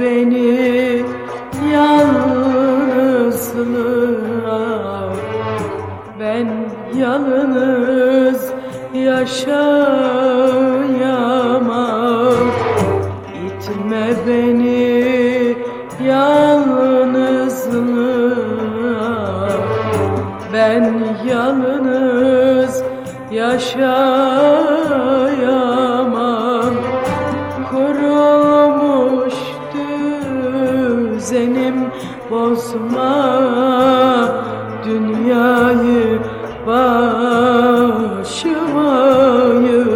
beni yalnızlığa. Ben yalnız yaşayamam. İtme beni yalnızlığa. Ben yalnız yaşayamam düzenim bozma Dünyayı başıma yıkma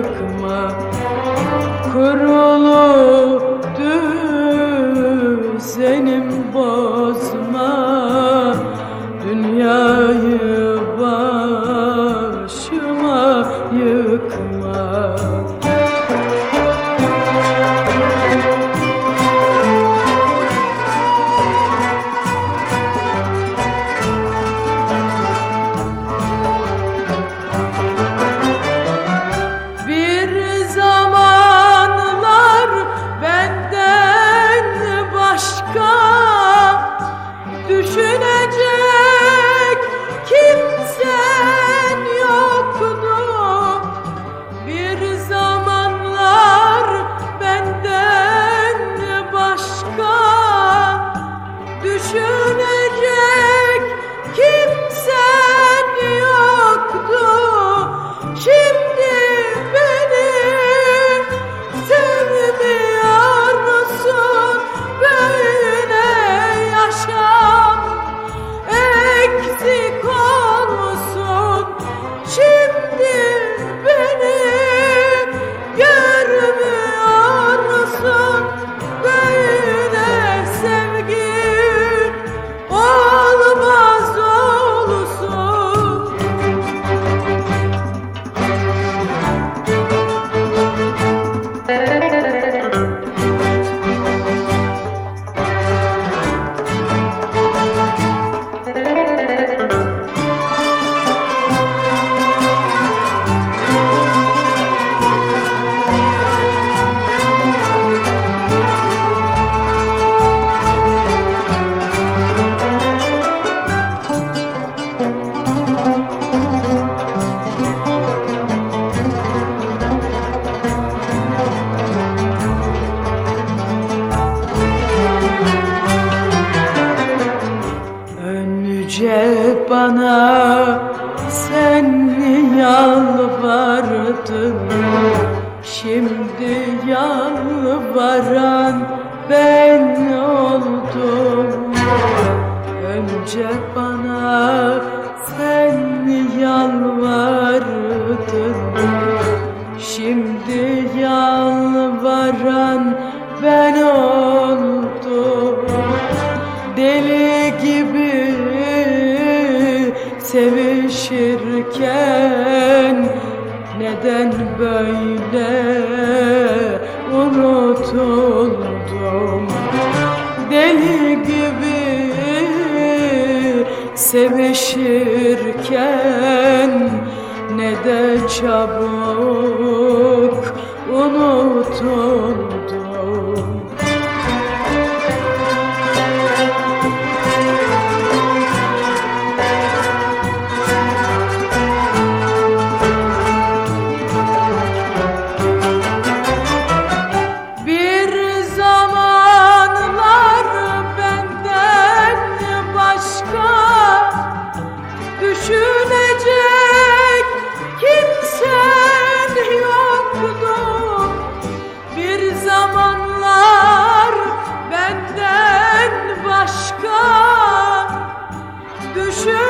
bana sen yalvardın? Şimdi yalvaran ben oldum. Önce bana sen yalvardın? Şimdi yalvaran ben oldum sevişirken Neden böyle unutuldum? Deli gibi sevişirken Neden çabuk unutuldum 可是